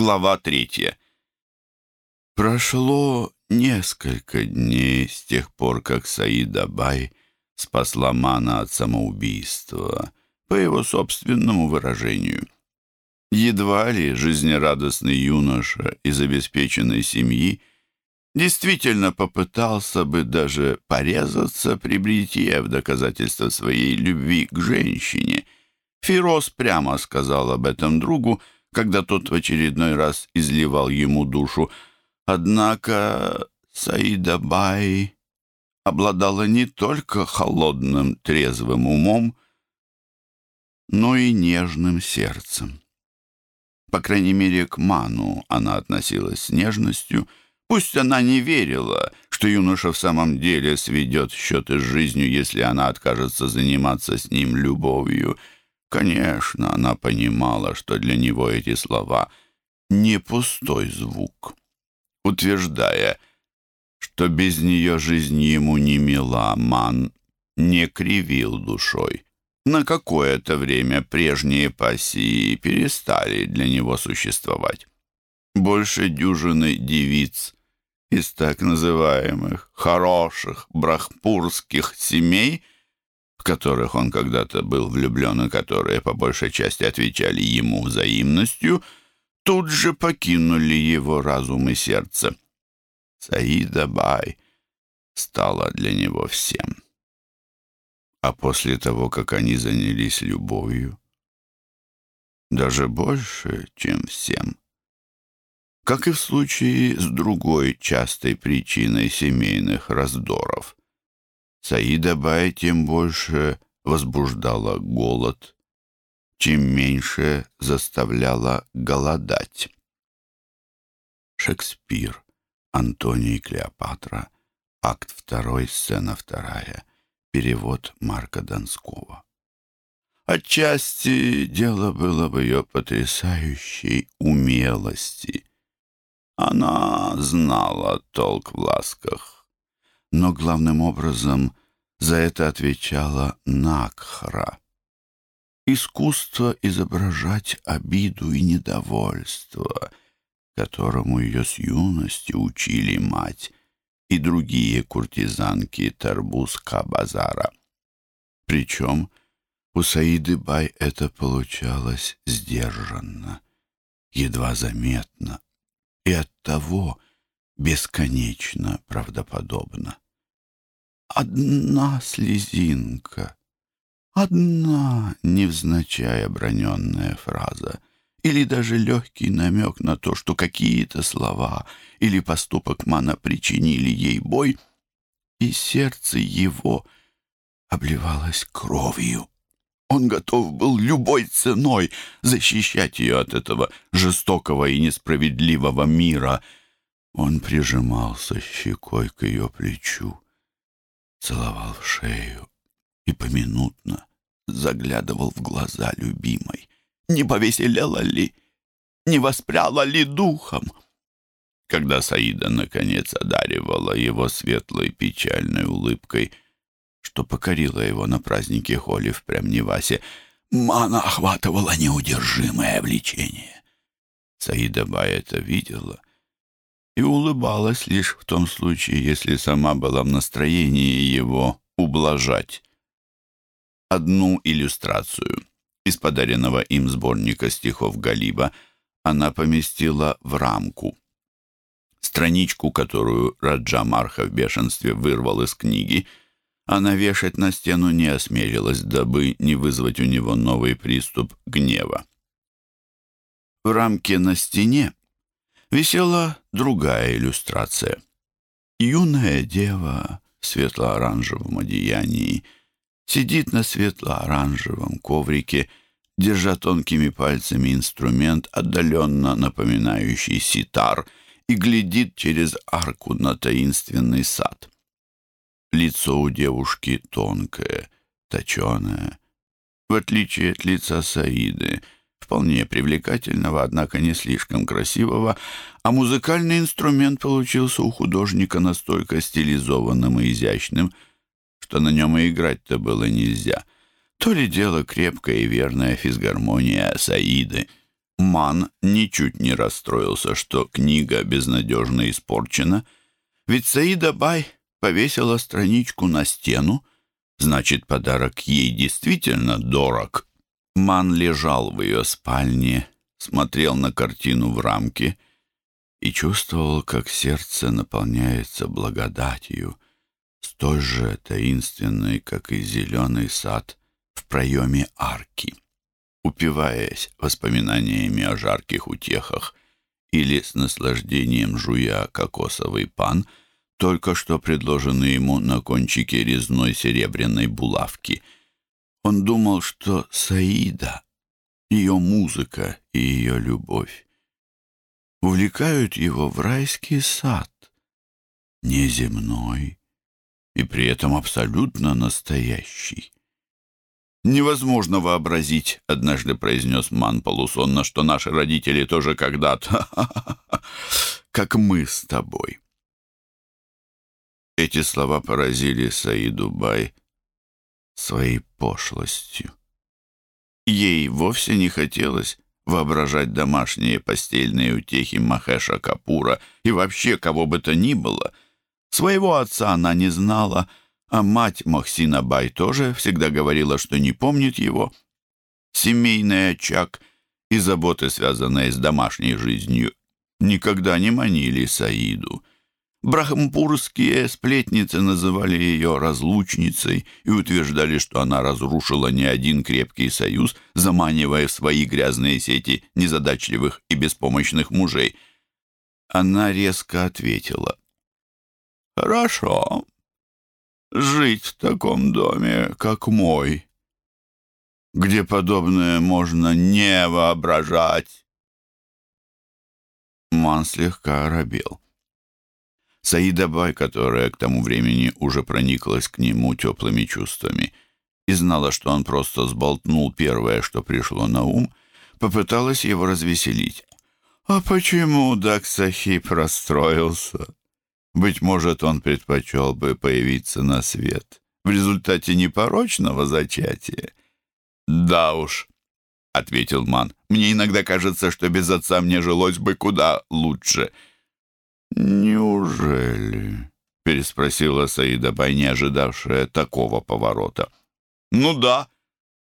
Глава третья. Прошло несколько дней с тех пор, как Саида Бай спасла Мана от самоубийства, по его собственному выражению. Едва ли жизнерадостный юноша из обеспеченной семьи действительно попытался бы даже порезаться при бритье в доказательство своей любви к женщине. Фирос прямо сказал об этом другу, когда тот в очередной раз изливал ему душу. Однако Саида Бай обладала не только холодным, трезвым умом, но и нежным сердцем. По крайней мере, к Ману она относилась с нежностью. Пусть она не верила, что юноша в самом деле сведет счеты с жизнью, если она откажется заниматься с ним любовью — Конечно, она понимала, что для него эти слова не пустой звук. Утверждая, что без нее жизнь ему не мила, Ман не кривил душой. На какое-то время прежние пассии перестали для него существовать. Больше дюжины девиц из так называемых «хороших брахпурских семей» в которых он когда-то был влюблен и которые по большей части отвечали ему взаимностью, тут же покинули его разум и сердце. Саида Бай стала для него всем. А после того, как они занялись любовью, даже больше, чем всем. Как и в случае с другой частой причиной семейных раздоров. Саида Бай тем больше возбуждала голод, чем меньше заставляла голодать. Шекспир, Антоний Клеопатра, акт 2, сцена 2, перевод Марка Донского. Отчасти дело было в ее потрясающей умелости. Она знала толк в ласках, но главным образом за это отвечала Накхра. Искусство изображать обиду и недовольство, которому ее с юности учили мать и другие куртизанки Тарбуска-базара. Причем у Саиды Бай это получалось сдержанно, едва заметно, и оттого бесконечно правдоподобно. Одна слезинка, одна невзначай оброненная фраза или даже легкий намек на то, что какие-то слова или поступок Мана причинили ей бой, и сердце его обливалось кровью. Он готов был любой ценой защищать ее от этого жестокого и несправедливого мира — он прижимался щекой к ее плечу, целовал в шею и поминутно заглядывал в глаза любимой. Не повеселела ли, не воспряла ли духом? Когда Саида, наконец, одаривала его светлой печальной улыбкой, что покорила его на празднике Холи в Прямневасе, Мана охватывала неудержимое влечение. Саида Бай это видела и улыбалась лишь в том случае, если сама была в настроении его ублажать. Одну иллюстрацию из подаренного им сборника стихов Галиба она поместила в рамку. Страничку, которую Раджа Марха в бешенстве вырвал из книги, она вешать на стену не осмелилась, дабы не вызвать у него новый приступ гнева. В рамке на стене висела другая иллюстрация. Юная дева в светло-оранжевом одеянии сидит на светло-оранжевом коврике, держа тонкими пальцами инструмент, отдаленно напоминающий ситар, и глядит через арку на таинственный сад. Лицо у девушки тонкое, точеное, в отличие от лица Саиды — вполне привлекательного, однако не слишком красивого, а музыкальный инструмент получился у художника настолько стилизованным и изящным, что на нем и играть-то было нельзя. То ли дело крепкая и верная физгармония Саиды. Ман ничуть не расстроился, что книга безнадежно испорчена, ведь Саида Бай повесила страничку на стену, значит, подарок ей действительно дорог. Ман лежал в ее спальне, смотрел на картину в рамке и чувствовал, как сердце наполняется благодатью, столь же таинственной, как и зеленый сад в проеме арки упиваясь воспоминаниями о жарких утехах или с наслаждением жуя кокосовый пан, только что предложенный ему на кончике резной серебряной булавки. Он думал, что Саида, ее музыка и ее любовь увлекают его в райский сад, неземной и при этом абсолютно настоящий. «Невозможно вообразить», — однажды произнес Ман полусонно, «что наши родители тоже когда-то, как мы с тобой». Эти слова поразили Саиду Бай своей пошлостью. Ей вовсе не хотелось воображать домашние постельные утехи Махеша Капура и вообще кого бы то ни было. Своего отца она не знала — а мать Мохсина Бай тоже всегда говорила, что не помнит его. Семейный очаг и заботы, связанные с домашней жизнью, никогда не манили Саиду. Брахампурские сплетницы называли ее разлучницей и утверждали, что она разрушила не один крепкий союз, заманивая в свои грязные сети незадачливых и беспомощных мужей. Она резко ответила. «Хорошо, жить в таком доме, как мой, где подобное можно не воображать. Ман слегка оробел. Саида Бай, которая к тому времени уже прониклась к нему теплыми чувствами и знала, что он просто сболтнул первое, что пришло на ум, попыталась его развеселить. «А почему Даксахип расстроился?» Быть может, он предпочел бы появиться на свет в результате непорочного зачатия. «Да уж», — ответил Ман, — «мне иногда кажется, что без отца мне жилось бы куда лучше». «Неужели?» — переспросила Саида Бай, не ожидавшая такого поворота. «Ну да.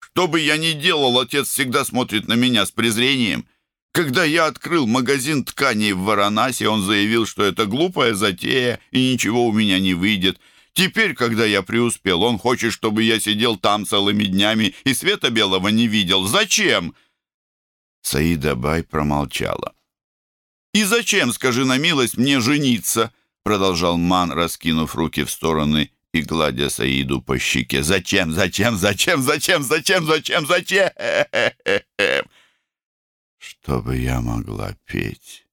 Что бы я ни делал, отец всегда смотрит на меня с презрением». Когда я открыл магазин тканей в Варанасе, он заявил, что это глупая затея и ничего у меня не выйдет. Теперь, когда я преуспел, он хочет, чтобы я сидел там целыми днями и света белого не видел. Зачем?» Саида Бай промолчала. «И зачем, скажи на милость, мне жениться?» Продолжал Ман, раскинув руки в стороны и гладя Саиду по щеке. «Зачем, зачем, зачем, зачем, зачем, зачем, зачем?» чтобы я могла петь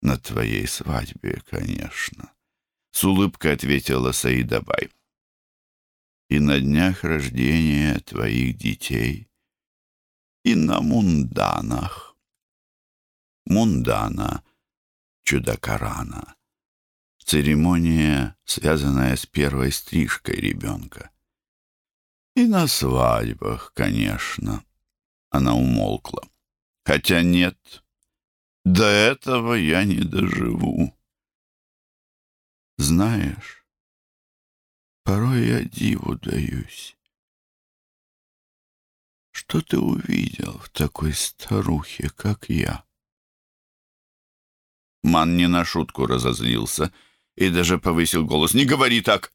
на твоей свадьбе, конечно, — с улыбкой ответила Саидабай. И на днях рождения твоих детей, и на мунданах. Мундана, чудакарана, церемония, связанная с первой стрижкой ребенка. И на свадьбах, конечно. Она умолкла. Хотя нет, до этого я не доживу. Знаешь, порой я диву даюсь. Что ты увидел в такой старухе, как я? Ман не на шутку разозлился и даже повысил голос. «Не говори так!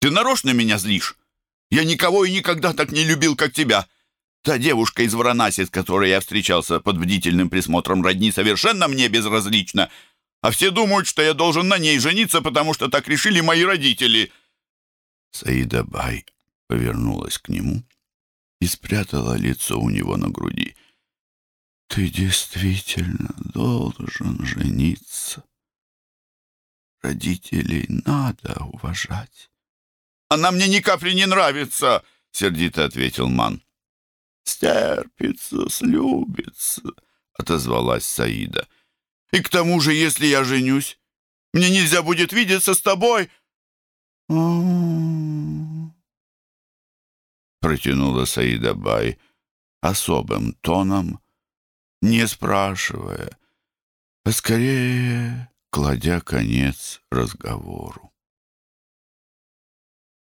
Ты нарочно меня злишь! Я никого и никогда так не любил, как тебя! Та девушка из Варанаси, с которой я встречался под бдительным присмотром родни, совершенно мне безразлична. А все думают, что я должен на ней жениться, потому что так решили мои родители». Саида Бай повернулась к нему и спрятала лицо у него на груди. «Ты действительно должен жениться. Родителей надо уважать». «Она мне ни капли не нравится!» — сердито ответил Ман. «Стерпится, слюбится», — отозвалась Саида. «И к тому же, если я женюсь, мне нельзя будет видеться с тобой». Протянула Саида Бай особым тоном, не спрашивая, а скорее кладя конец разговору.